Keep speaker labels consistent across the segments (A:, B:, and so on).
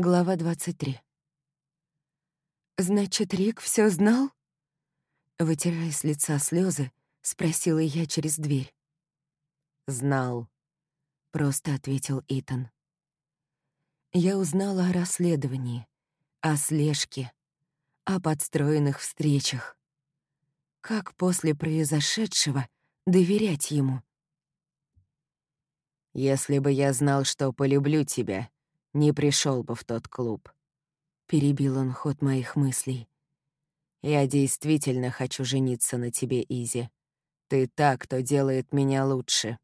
A: Глава 23. «Значит, Рик все знал?» Вытирая с лица слезы, спросила я через дверь.
B: «Знал», — просто ответил Итан.
A: Я узнала о расследовании, о слежке, о подстроенных встречах. Как после произошедшего доверять ему?
B: «Если бы я знал, что полюблю тебя, не пришел бы в тот клуб.
A: Перебил он ход моих мыслей.
B: Я действительно хочу жениться на тебе, Изи. Ты так, кто делает меня лучше.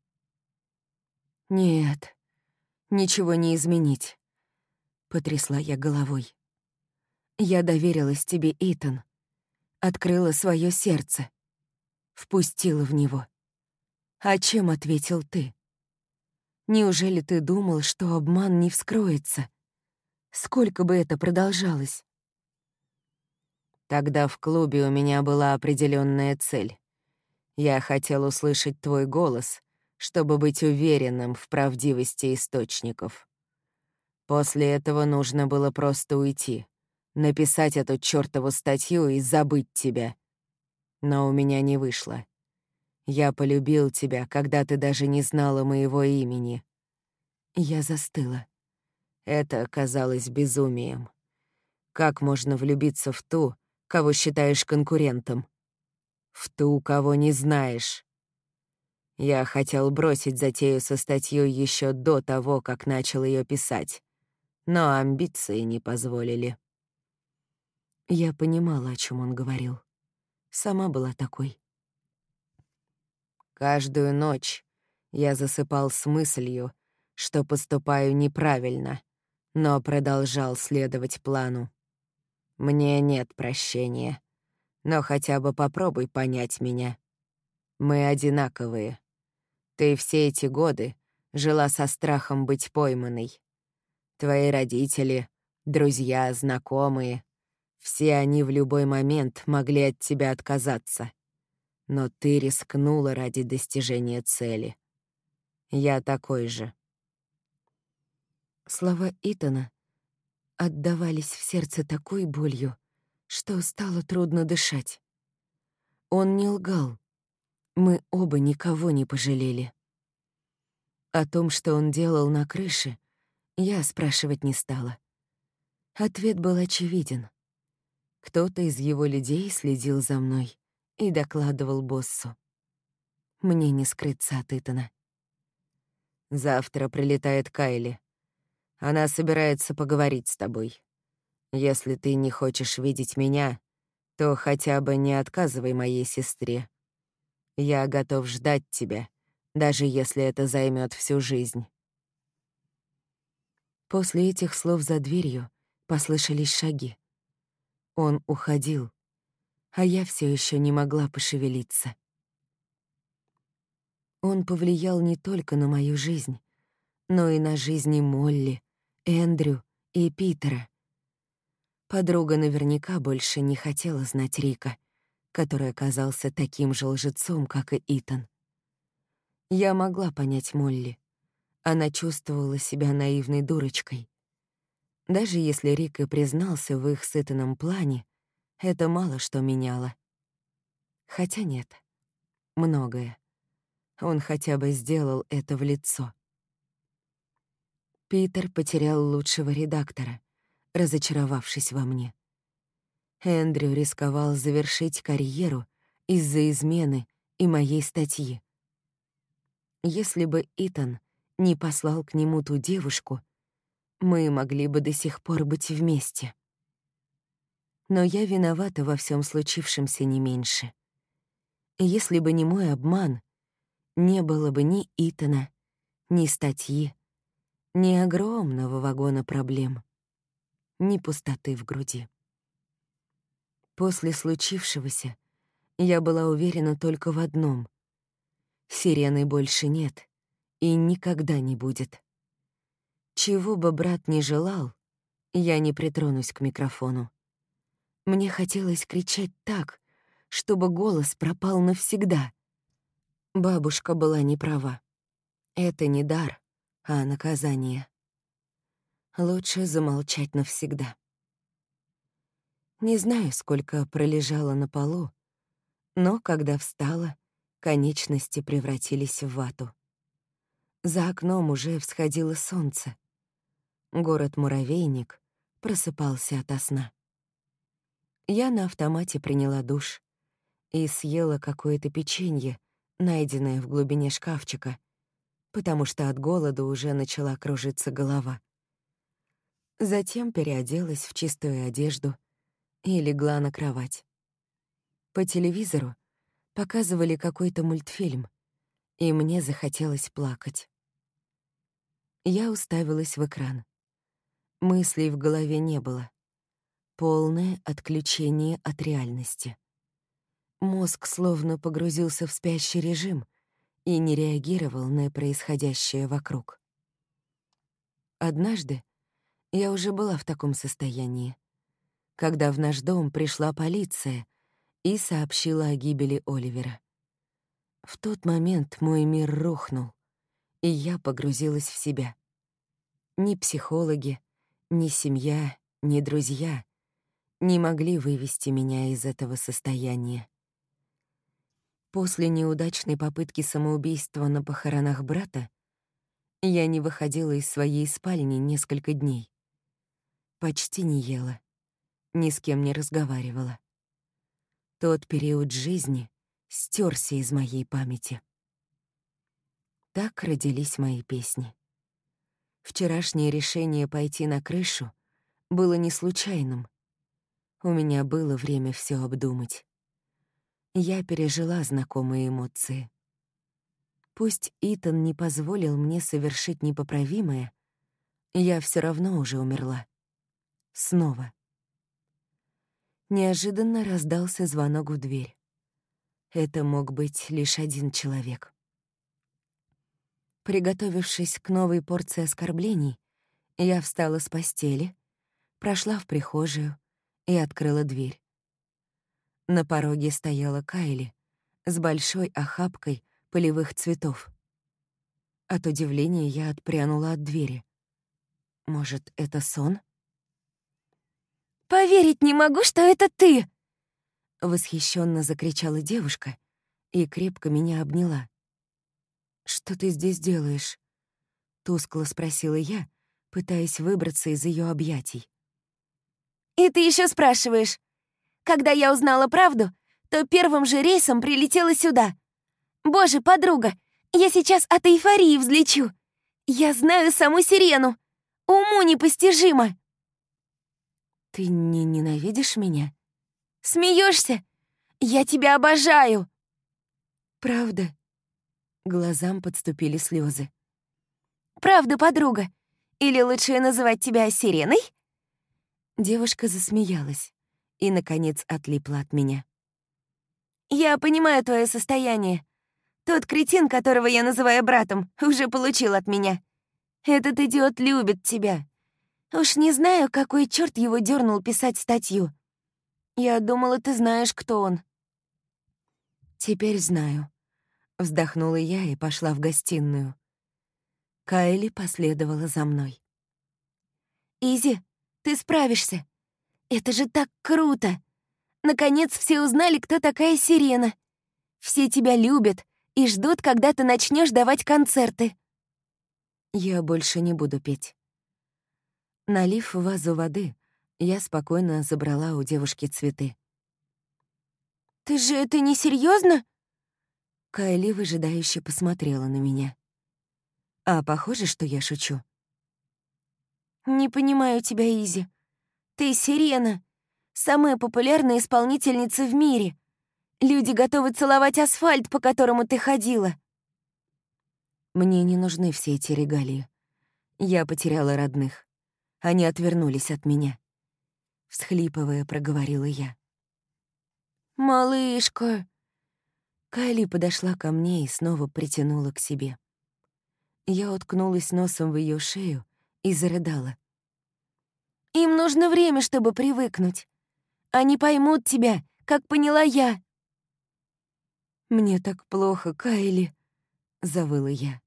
A: Нет, ничего не изменить. Потрясла я головой. Я доверилась тебе, Итан. Открыла свое сердце. Впустила в него. А чем ответил ты? Неужели ты думал, что обман не вскроется? Сколько бы это продолжалось?
B: Тогда в клубе у меня была определенная цель. Я хотел услышать твой голос, чтобы быть уверенным в правдивости источников. После этого нужно было просто уйти, написать эту чёртову статью и забыть тебя. Но у меня не вышло. Я полюбил тебя, когда ты даже не знала моего имени.
A: Я застыла.
B: Это казалось безумием. Как можно влюбиться в ту, кого считаешь конкурентом? В ту, кого не знаешь. Я хотел бросить затею со статьей еще до того, как начал ее писать, но амбиции не позволили.
A: Я понимала, о чем он говорил. Сама была такой.
B: Каждую ночь я засыпал с мыслью, что поступаю неправильно, но продолжал следовать плану. Мне нет прощения, но хотя бы попробуй понять меня. Мы одинаковые. Ты все эти годы жила со страхом быть пойманной. Твои родители, друзья, знакомые — все они в любой момент могли от тебя отказаться но ты рискнула ради достижения цели. Я такой же.
A: Слова Итана отдавались в сердце такой болью, что стало трудно дышать. Он не лгал. Мы оба никого не пожалели. О том, что он делал на крыше, я спрашивать не стала. Ответ был очевиден. Кто-то из его людей следил за мной и докладывал боссу. Мне не скрыться от Итана.
B: «Завтра прилетает Кайли. Она собирается поговорить с тобой. Если ты не хочешь видеть меня, то хотя бы не отказывай моей сестре. Я готов ждать тебя, даже если это займет всю жизнь».
A: После этих слов за дверью послышались шаги. Он уходил, а я все еще не могла пошевелиться. Он повлиял не только на мою жизнь, но и на жизни Молли, Эндрю и Питера. Подруга наверняка больше не хотела знать Рика, который оказался таким же лжецом, как и Итан. Я могла понять Молли. Она чувствовала себя наивной дурочкой. Даже если Рик и признался в их с Итаном плане, это мало что меняло. Хотя нет, многое. Он хотя бы сделал это в лицо. Питер потерял лучшего редактора, разочаровавшись во мне. Эндрю рисковал завершить карьеру из-за измены и моей статьи. Если бы Итан не послал к нему ту девушку, мы могли бы до сих пор быть вместе но я виновата во всем случившемся не меньше. Если бы не мой обман, не было бы ни Итана, ни статьи, ни огромного вагона проблем, ни пустоты в груди. После случившегося я была уверена только в одном — сирены больше нет и никогда не будет. Чего бы брат ни желал, я не притронусь к микрофону. Мне хотелось кричать так, чтобы голос пропал навсегда. Бабушка была не права. Это не дар, а наказание. Лучше замолчать навсегда. Не знаю, сколько пролежала на полу, но когда встала, конечности превратились в вату. За окном уже всходило солнце. Город-муравейник просыпался ото сна. Я на автомате приняла душ и съела какое-то печенье, найденное в глубине шкафчика, потому что от голода уже начала кружиться голова. Затем переоделась в чистую одежду и легла на кровать. По телевизору показывали какой-то мультфильм, и мне захотелось плакать. Я уставилась в экран. Мыслей в голове не было. Полное отключение от реальности. Мозг словно погрузился в спящий режим и не реагировал на происходящее вокруг. Однажды я уже была в таком состоянии, когда в наш дом пришла полиция и сообщила о гибели Оливера. В тот момент мой мир рухнул, и я погрузилась в себя. Ни психологи, ни семья, ни друзья не могли вывести меня из этого состояния. После неудачной попытки самоубийства на похоронах брата я не выходила из своей спальни несколько дней. Почти не ела, ни с кем не разговаривала. Тот период жизни стерся из моей памяти. Так родились мои песни. Вчерашнее решение пойти на крышу было не случайным. У меня было время все обдумать. Я пережила знакомые эмоции. Пусть Итан не позволил мне совершить непоправимое, я все равно уже умерла. Снова. Неожиданно раздался звонок в дверь. Это мог быть лишь один человек. Приготовившись к новой порции оскорблений, я встала с постели, прошла в прихожую и открыла дверь. На пороге стояла Кайли с большой охапкой полевых цветов. От удивления я отпрянула от двери. Может, это сон?
C: «Поверить не могу, что это ты!»
A: Восхищенно закричала девушка и крепко меня обняла. «Что ты здесь делаешь?» — тускло спросила я, пытаясь выбраться из ее объятий.
C: «И ты еще спрашиваешь? Когда я узнала правду, то первым же рейсом прилетела сюда. Боже, подруга, я сейчас от эйфории взлечу. Я знаю саму сирену. Уму непостижимо!»
A: «Ты не ненавидишь меня?»
C: Смеешься? Я тебя обожаю!»
A: «Правда?» Глазам подступили слезы.
C: «Правда, подруга? Или лучше называть тебя Сиреной?»
A: Девушка засмеялась и, наконец, отлипла от меня.
C: «Я понимаю твое состояние. Тот кретин, которого я называю братом, уже получил от меня. Этот идиот любит тебя. Уж не знаю, какой черт его дернул писать статью. Я думала, ты знаешь, кто он».
A: «Теперь знаю», — вздохнула я и пошла в гостиную. Кайли последовала за мной.
C: «Изи, ты справишься. Это же так круто! Наконец все узнали, кто такая Сирена. Все тебя любят и ждут, когда ты начнешь давать концерты».
A: «Я больше не буду петь». Налив в вазу воды, я спокойно забрала у девушки цветы.
C: «Ты же это не серьезно?
A: Кайли выжидающе посмотрела на меня. «А похоже, что я шучу?»
C: «Не понимаю тебя, Изи. Ты сирена, самая популярная исполнительница в мире. Люди готовы целовать асфальт, по которому ты ходила».
A: Мне не нужны все эти регалии. Я потеряла родных. Они отвернулись от меня всхлипывая, проговорила я.
C: «Малышка!»
A: Кайли подошла ко мне и снова притянула к себе. Я уткнулась носом в ее шею и зарыдала.
C: «Им нужно время, чтобы привыкнуть. Они поймут тебя, как поняла я».
A: «Мне так плохо, Кайли», — завыла я.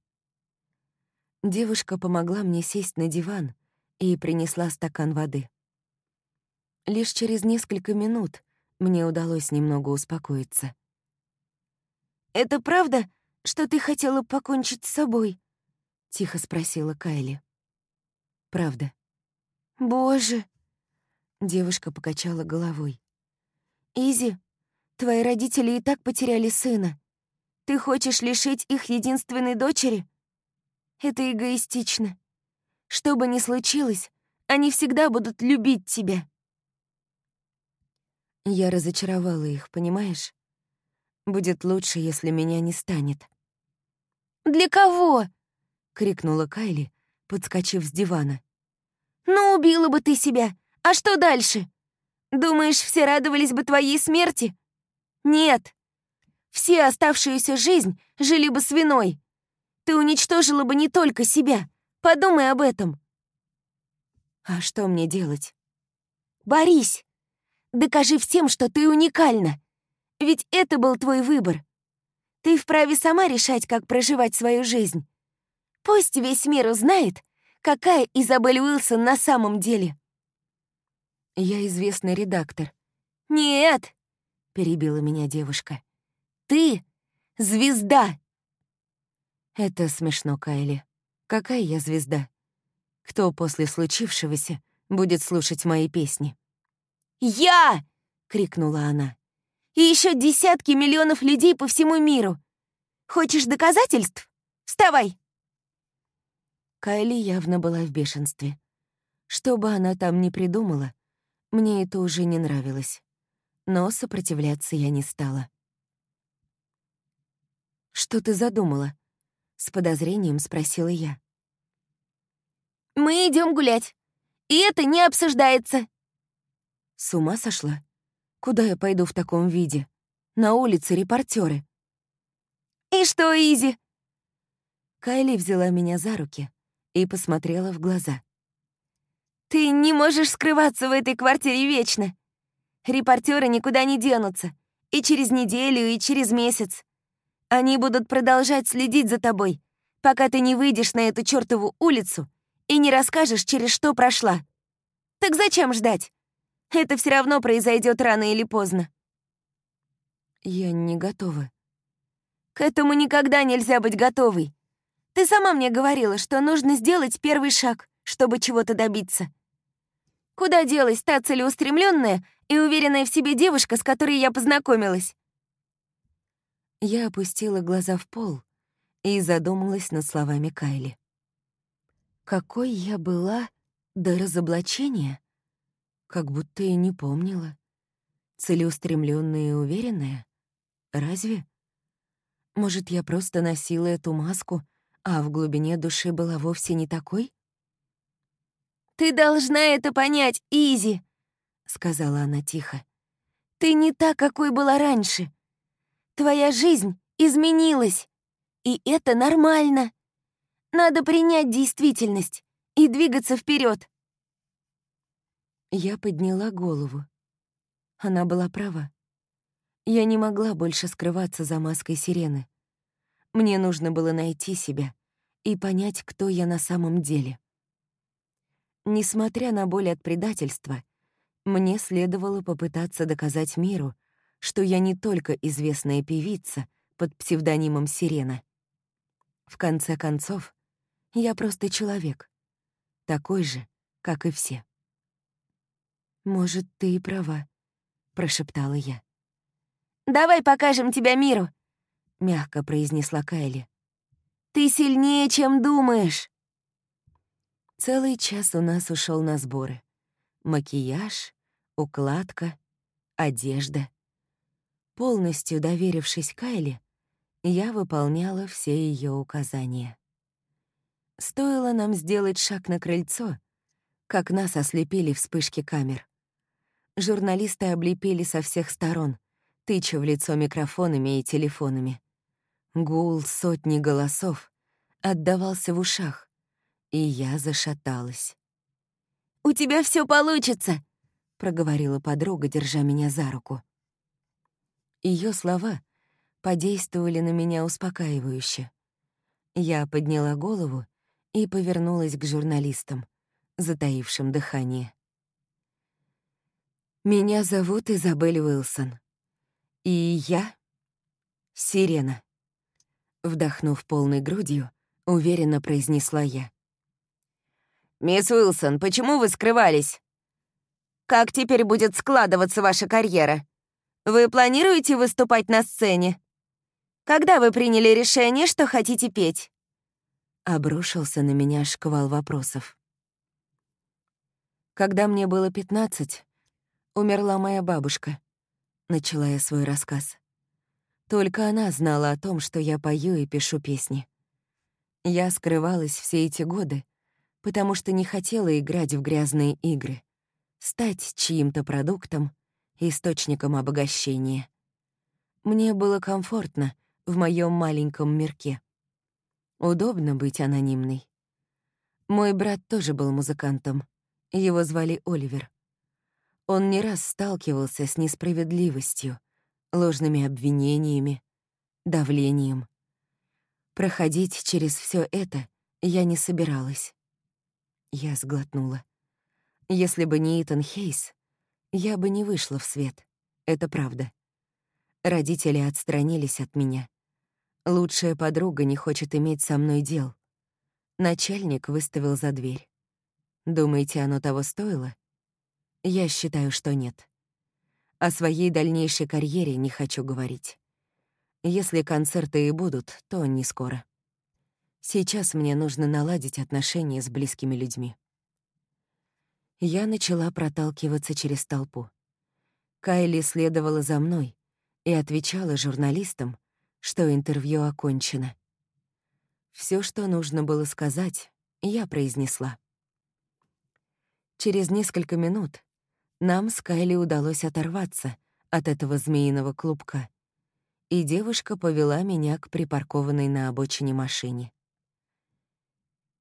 A: Девушка помогла мне сесть на диван и принесла стакан воды. Лишь через несколько минут мне удалось немного успокоиться.
C: «Это правда, что ты хотела покончить с собой?»
A: — тихо спросила Кайли. «Правда».
C: «Боже!»
A: — девушка покачала головой.
C: «Изи, твои родители и так потеряли сына. Ты хочешь лишить их единственной дочери? Это эгоистично. Что бы ни случилось, они всегда будут любить тебя».
A: Я разочаровала их, понимаешь? Будет лучше, если меня не станет.
C: «Для кого?»
A: — крикнула Кайли, подскочив с дивана.
C: «Ну, убила бы ты себя. А что дальше? Думаешь, все радовались бы твоей смерти? Нет. Все оставшуюся жизнь жили бы с виной. Ты уничтожила бы не только себя. Подумай об этом».
A: «А что мне делать?»
C: «Борись. Докажи всем, что ты уникальна. Ведь это был твой выбор. Ты вправе сама решать, как проживать свою жизнь. Пусть весь мир узнает, какая Изабель Уилсон на самом деле.
A: Я известный редактор.
C: Нет,
A: перебила меня девушка.
C: Ты — звезда.
A: Это смешно, Кайли. Какая я звезда? Кто после случившегося будет слушать мои песни?
C: «Я!» — крикнула она. «И еще десятки миллионов людей по всему миру. Хочешь доказательств? Вставай!»
A: Кайли явно была в бешенстве. Что бы она там ни придумала, мне это уже не нравилось. Но сопротивляться я не стала. «Что ты задумала?» — с подозрением спросила я.
C: «Мы идем гулять, и это не обсуждается»,
A: с ума сошла? Куда я пойду в таком виде? На улице репортеры.
C: «И что, Изи?»
A: Кайли взяла меня за руки и посмотрела в глаза.
C: «Ты не можешь скрываться в этой квартире вечно. Репортеры никуда не денутся. И через неделю, и через месяц. Они будут продолжать следить за тобой, пока ты не выйдешь на эту чертову улицу и не расскажешь, через что прошла. Так зачем ждать? Это все равно произойдет рано или поздно.
A: Я не готова.
C: К этому никогда нельзя быть готовой. Ты сама мне говорила, что нужно сделать первый шаг, чтобы чего-то добиться. Куда делась та целеустремленная и уверенная в себе девушка, с которой я познакомилась?
A: Я опустила глаза в пол и задумалась над словами Кайли. Какой я была до разоблачения? Как будто и не помнила. Целеустремленная и уверенная? Разве? Может, я просто носила эту маску, а в глубине души была вовсе не такой?
C: «Ты должна это понять, Изи», — сказала она тихо. «Ты не та, какой была раньше. Твоя жизнь изменилась, и это нормально. Надо принять действительность и двигаться вперед.
A: Я подняла голову. Она была права. Я не могла больше скрываться за маской сирены. Мне нужно было найти себя и понять, кто я на самом деле. Несмотря на боль от предательства, мне следовало попытаться доказать миру, что я не только известная певица под псевдонимом Сирена. В конце концов, я просто человек, такой же, как и все. «Может, ты и права», — прошептала я.
C: «Давай покажем тебя миру», —
A: мягко произнесла Кайли.
C: «Ты сильнее, чем думаешь».
A: Целый час у нас ушел на сборы. Макияж, укладка, одежда. Полностью доверившись Кайли, я выполняла все ее указания. Стоило нам сделать шаг на крыльцо, как нас ослепили вспышки камер. Журналисты облепили со всех сторон, тыча в лицо микрофонами и телефонами. Гул сотни голосов отдавался в ушах, и я зашаталась.
C: «У тебя все получится!»
A: — проговорила подруга, держа меня за руку. Ее слова подействовали на меня успокаивающе. Я подняла голову и повернулась к журналистам, затаившим дыхание. «Меня зовут Изабель Уилсон. И я — Сирена». Вдохнув полной грудью, уверенно произнесла я.
C: «Мисс Уилсон, почему вы скрывались? Как теперь будет складываться ваша карьера? Вы планируете выступать на сцене? Когда вы приняли решение, что хотите петь?»
A: Обрушился на меня шквал вопросов. Когда мне было пятнадцать, умерла моя бабушка. Начала я свой рассказ. Только она знала о том, что я пою и пишу песни. Я скрывалась все эти годы, потому что не хотела играть в грязные игры, стать чьим-то продуктом, источником обогащения. Мне было комфортно в моем маленьком мирке. Удобно быть анонимной. Мой брат тоже был музыкантом. Его звали Оливер. Он не раз сталкивался с несправедливостью, ложными обвинениями, давлением. Проходить через все это я не собиралась. Я сглотнула. Если бы не Итан Хейс, я бы не вышла в свет. Это правда. Родители отстранились от меня. Лучшая подруга не хочет иметь со мной дел. Начальник выставил за дверь. Думаете, оно того стоило? Я считаю, что нет. О своей дальнейшей карьере не хочу говорить. Если концерты и будут, то не скоро. Сейчас мне нужно наладить отношения с близкими людьми. Я начала проталкиваться через толпу. Кайли следовала за мной и отвечала журналистам, что интервью окончено. Все, что нужно было сказать, я произнесла. Через несколько минут нам с Кайли удалось оторваться от этого змеиного клубка, и девушка повела меня к припаркованной на обочине машине.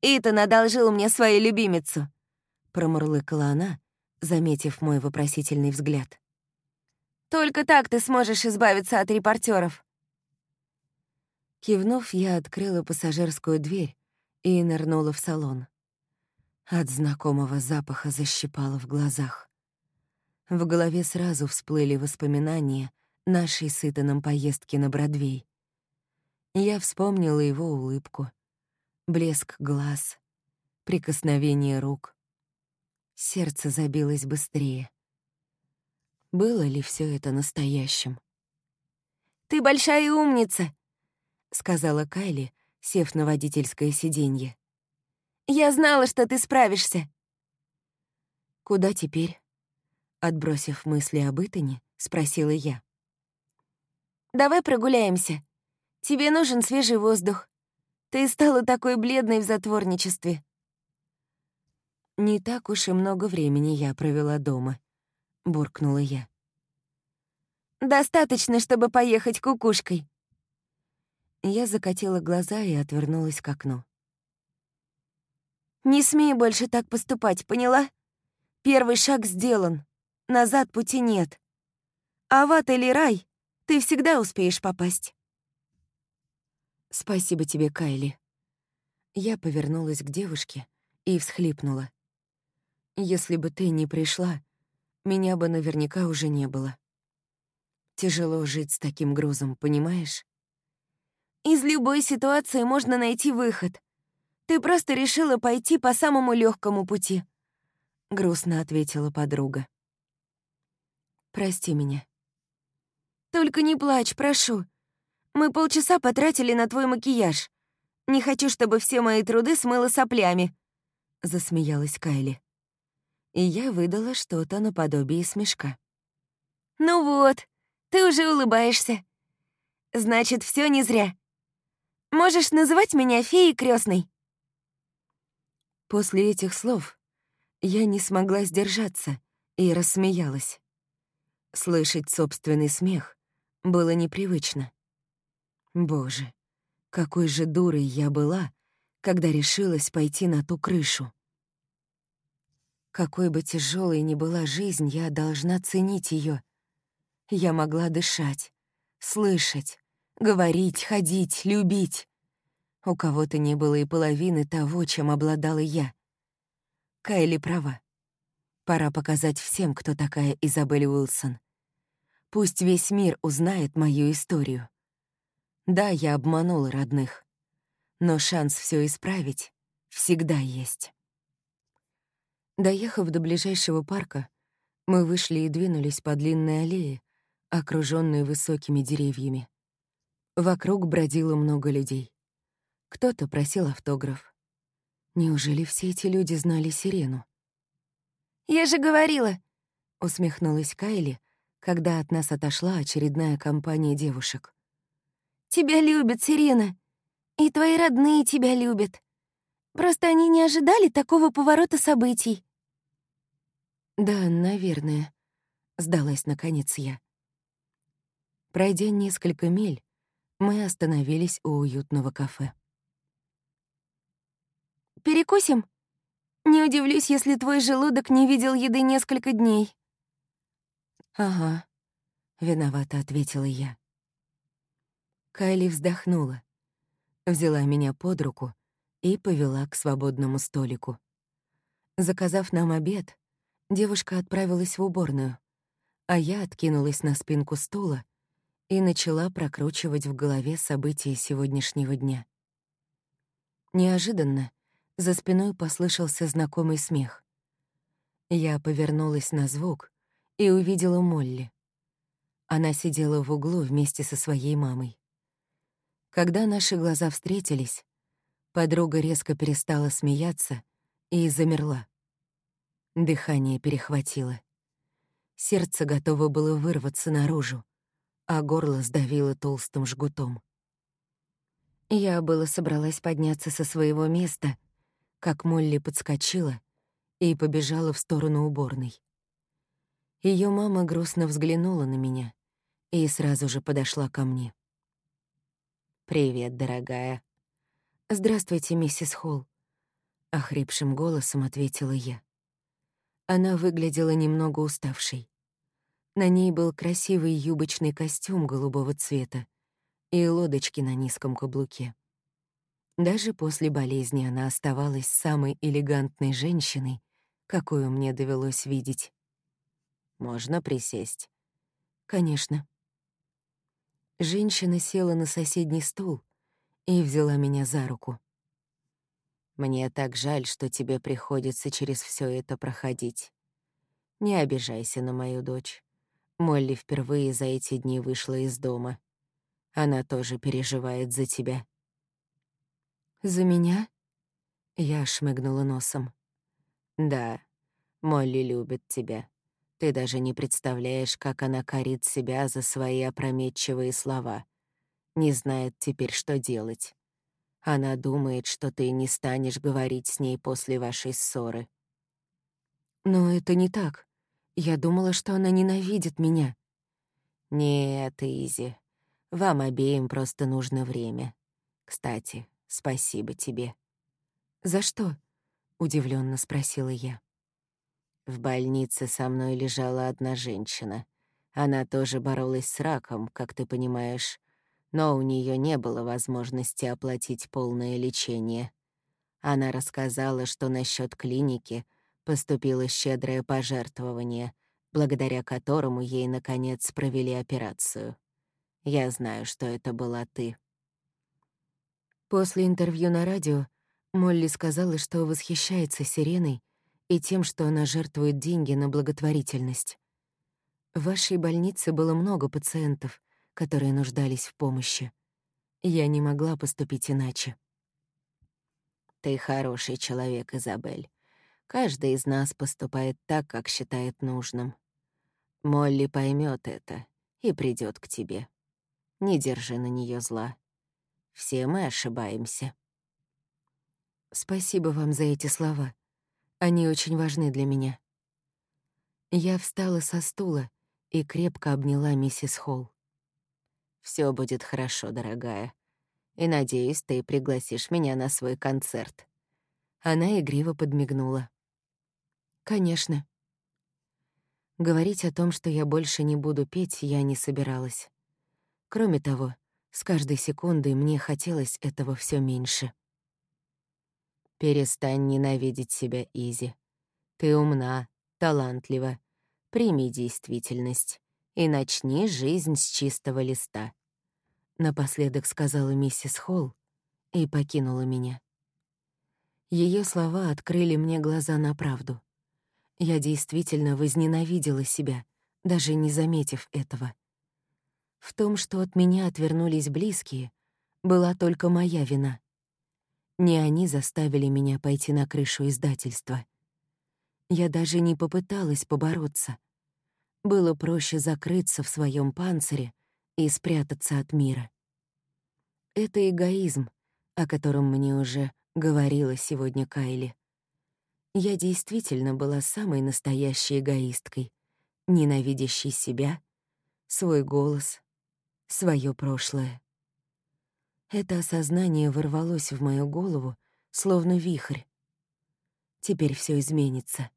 C: «Итан одолжил мне свою любимицу», —
A: промурлыкала она, заметив мой вопросительный взгляд.
C: «Только так ты сможешь избавиться от репортеров.
A: Кивнув, я открыла пассажирскую дверь и нырнула в салон. От знакомого запаха защипало в глазах. В голове сразу всплыли воспоминания нашей с Итаном поездки на Бродвей. Я вспомнила его улыбку, блеск глаз, прикосновение рук. Сердце забилось быстрее. Было ли все это настоящим?
C: «Ты большая умница!» — сказала Кайли, сев на водительское сиденье. «Я знала, что ты справишься!»
A: «Куда теперь?» Отбросив мысли об Итане, спросила я.
C: «Давай прогуляемся. Тебе нужен свежий воздух. Ты стала такой бледной в затворничестве».
A: «Не так уж и много времени я провела дома», — буркнула я.
C: «Достаточно, чтобы поехать кукушкой».
A: Я закатила глаза и отвернулась к окну.
C: «Не смей больше так поступать, поняла? Первый шаг сделан. Назад пути нет. А в ад или рай ты всегда успеешь попасть.
A: Спасибо тебе, Кайли. Я повернулась к девушке и всхлипнула. Если бы ты не пришла, меня бы наверняка уже не было. Тяжело жить с таким грузом, понимаешь?
C: Из любой ситуации можно найти выход. Ты просто решила пойти по самому легкому пути. Грустно ответила подруга.
A: Прости меня.
C: Только не плачь, прошу. Мы полчаса потратили на твой макияж. Не хочу, чтобы все мои труды смыло соплями.
A: Засмеялась Кайли. И я выдала что-то наподобие смешка.
C: Ну вот, ты уже улыбаешься. Значит, все не зря. Можешь называть меня феей крестной.
A: После этих слов я не смогла сдержаться и рассмеялась. Слышать собственный смех было непривычно. Боже, какой же дурой я была, когда решилась пойти на ту крышу. Какой бы тяжелой ни была жизнь, я должна ценить ее. Я могла дышать, слышать, говорить, ходить, любить. У кого-то не было и половины того, чем обладала я. Кайли права. Пора показать всем, кто такая Изабель Уилсон. Пусть весь мир узнает мою историю. Да, я обманула родных, но шанс все исправить всегда есть. Доехав до ближайшего парка, мы вышли и двинулись по длинной аллее, окружённой высокими деревьями. Вокруг бродило много людей. Кто-то просил автограф. Неужели все эти люди знали сирену?
C: «Я же говорила!»
A: — усмехнулась Кайли, когда от нас отошла очередная компания девушек.
C: «Тебя любят, Сирена. И твои родные тебя любят. Просто они не ожидали такого поворота событий».
A: «Да, наверное», — сдалась наконец я. Пройдя несколько миль, мы остановились у уютного кафе.
C: «Перекусим? Не удивлюсь, если твой желудок не видел еды несколько дней».
A: «Ага», — виновато ответила я. Кайли вздохнула, взяла меня под руку и повела к свободному столику. Заказав нам обед, девушка отправилась в уборную, а я откинулась на спинку стула и начала прокручивать в голове события сегодняшнего дня. Неожиданно за спиной послышался знакомый смех. Я повернулась на звук и увидела Молли. Она сидела в углу вместе со своей мамой. Когда наши глаза встретились, подруга резко перестала смеяться и замерла. Дыхание перехватило. Сердце готово было вырваться наружу а горло сдавило толстым жгутом. Я было собралась подняться со своего места, как Молли подскочила и побежала в сторону уборной. Ее мама грустно взглянула на меня и сразу же подошла ко мне. «Привет, дорогая». «Здравствуйте, миссис Холл», — охрипшим голосом ответила я. Она выглядела немного уставшей. На ней был красивый юбочный костюм голубого цвета и лодочки на низком каблуке. Даже после болезни она оставалась самой элегантной женщиной, какую мне довелось видеть. «Можно присесть?» «Конечно». Женщина села на соседний стул и взяла меня за руку. «Мне так жаль, что тебе приходится через все это проходить. Не обижайся на мою дочь. Молли впервые за эти дни вышла из дома. Она тоже переживает за тебя. «За меня?» Я шмыгнула носом. «Да, Молли любит тебя. Ты даже не представляешь, как она корит себя за свои опрометчивые слова. Не знает теперь, что делать. Она думает, что ты не станешь говорить с ней после вашей ссоры». «Но это не так. Я думала, что она ненавидит меня. Нет, Изи, вам обеим просто нужно время. Кстати, спасибо тебе. За что? удивленно спросила я. В больнице со мной лежала одна женщина. Она тоже боролась с раком, как ты понимаешь, но у нее не было возможности оплатить полное лечение. Она рассказала, что насчет клиники — поступило щедрое пожертвование, благодаря которому ей, наконец, провели операцию. Я знаю, что это была ты. После интервью на радио Молли сказала, что восхищается Сиреной и тем, что она жертвует деньги на благотворительность. В вашей больнице было много пациентов, которые нуждались в помощи. Я не могла поступить иначе. Ты хороший человек, Изабель. Каждый из нас поступает так, как считает нужным. Молли поймет это и придет к тебе. Не держи на нее зла. Все мы ошибаемся. Спасибо вам за эти слова. Они очень важны для меня. Я встала со стула и крепко обняла миссис Холл. Все будет хорошо, дорогая. И, надеюсь, ты пригласишь меня на свой концерт». Она игриво подмигнула. Конечно. Говорить о том, что я больше не буду петь, я не собиралась. Кроме того, с каждой секундой мне хотелось этого все меньше. Перестань ненавидеть себя, Изи.
B: Ты умна, талантлива. Прими действительность и начни жизнь с чистого листа. Напоследок сказала миссис Холл и покинула меня. Ее слова открыли мне глаза на правду. Я действительно возненавидела себя, даже не заметив этого. В том, что от меня отвернулись близкие, была только моя вина. Не они заставили меня пойти на крышу издательства. Я даже не попыталась побороться. Было проще закрыться в своем панцире и спрятаться от мира. Это эгоизм, о котором мне уже говорила сегодня Кайли. Я действительно была самой настоящей эгоисткой, ненавидящей себя, свой голос, свое прошлое. Это осознание ворвалось в мою голову, словно вихрь. Теперь все изменится.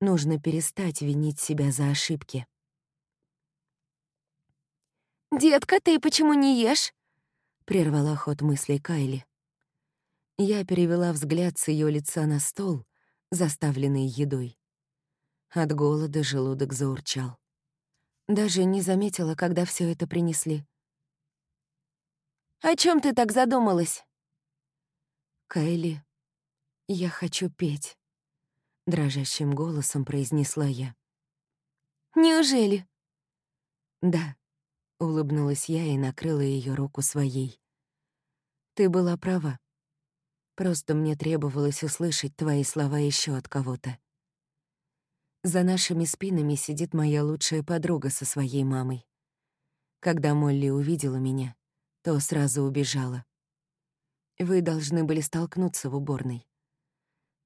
B: Нужно перестать винить себя за ошибки.
C: «Детка, ты почему не ешь?»
A: — прервала ход мыслей Кайли. Я перевела взгляд с ее лица на стол, заставленный едой. От голода желудок заурчал. Даже не заметила, когда все это принесли.
C: «О чем ты так задумалась?»
A: «Кайли, я хочу петь», — дрожащим голосом произнесла я.
C: «Неужели?»
A: «Да», — улыбнулась я и накрыла ее руку своей. «Ты была права. Просто мне требовалось услышать твои слова еще от кого-то. За нашими спинами сидит моя лучшая подруга со своей мамой. Когда Молли увидела меня, то сразу убежала. Вы должны были столкнуться в уборной.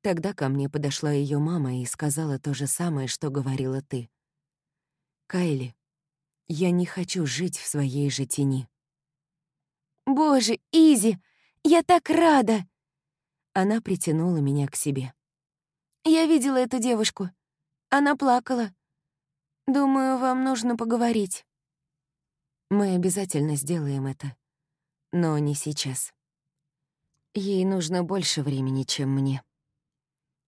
A: Тогда ко мне подошла ее мама и сказала то же самое, что говорила ты. «Кайли, я не хочу жить в своей же тени».
C: «Боже, Изи, я так рада!»
A: Она притянула меня к себе.
C: «Я видела эту девушку. Она плакала. Думаю, вам нужно поговорить».
A: «Мы обязательно сделаем это. Но не сейчас. Ей нужно больше времени, чем мне.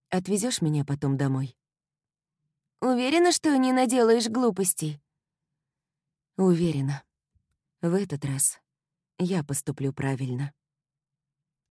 A: Отвезешь меня потом домой?»
C: «Уверена, что не наделаешь глупостей?»
A: «Уверена. В этот раз я поступлю правильно».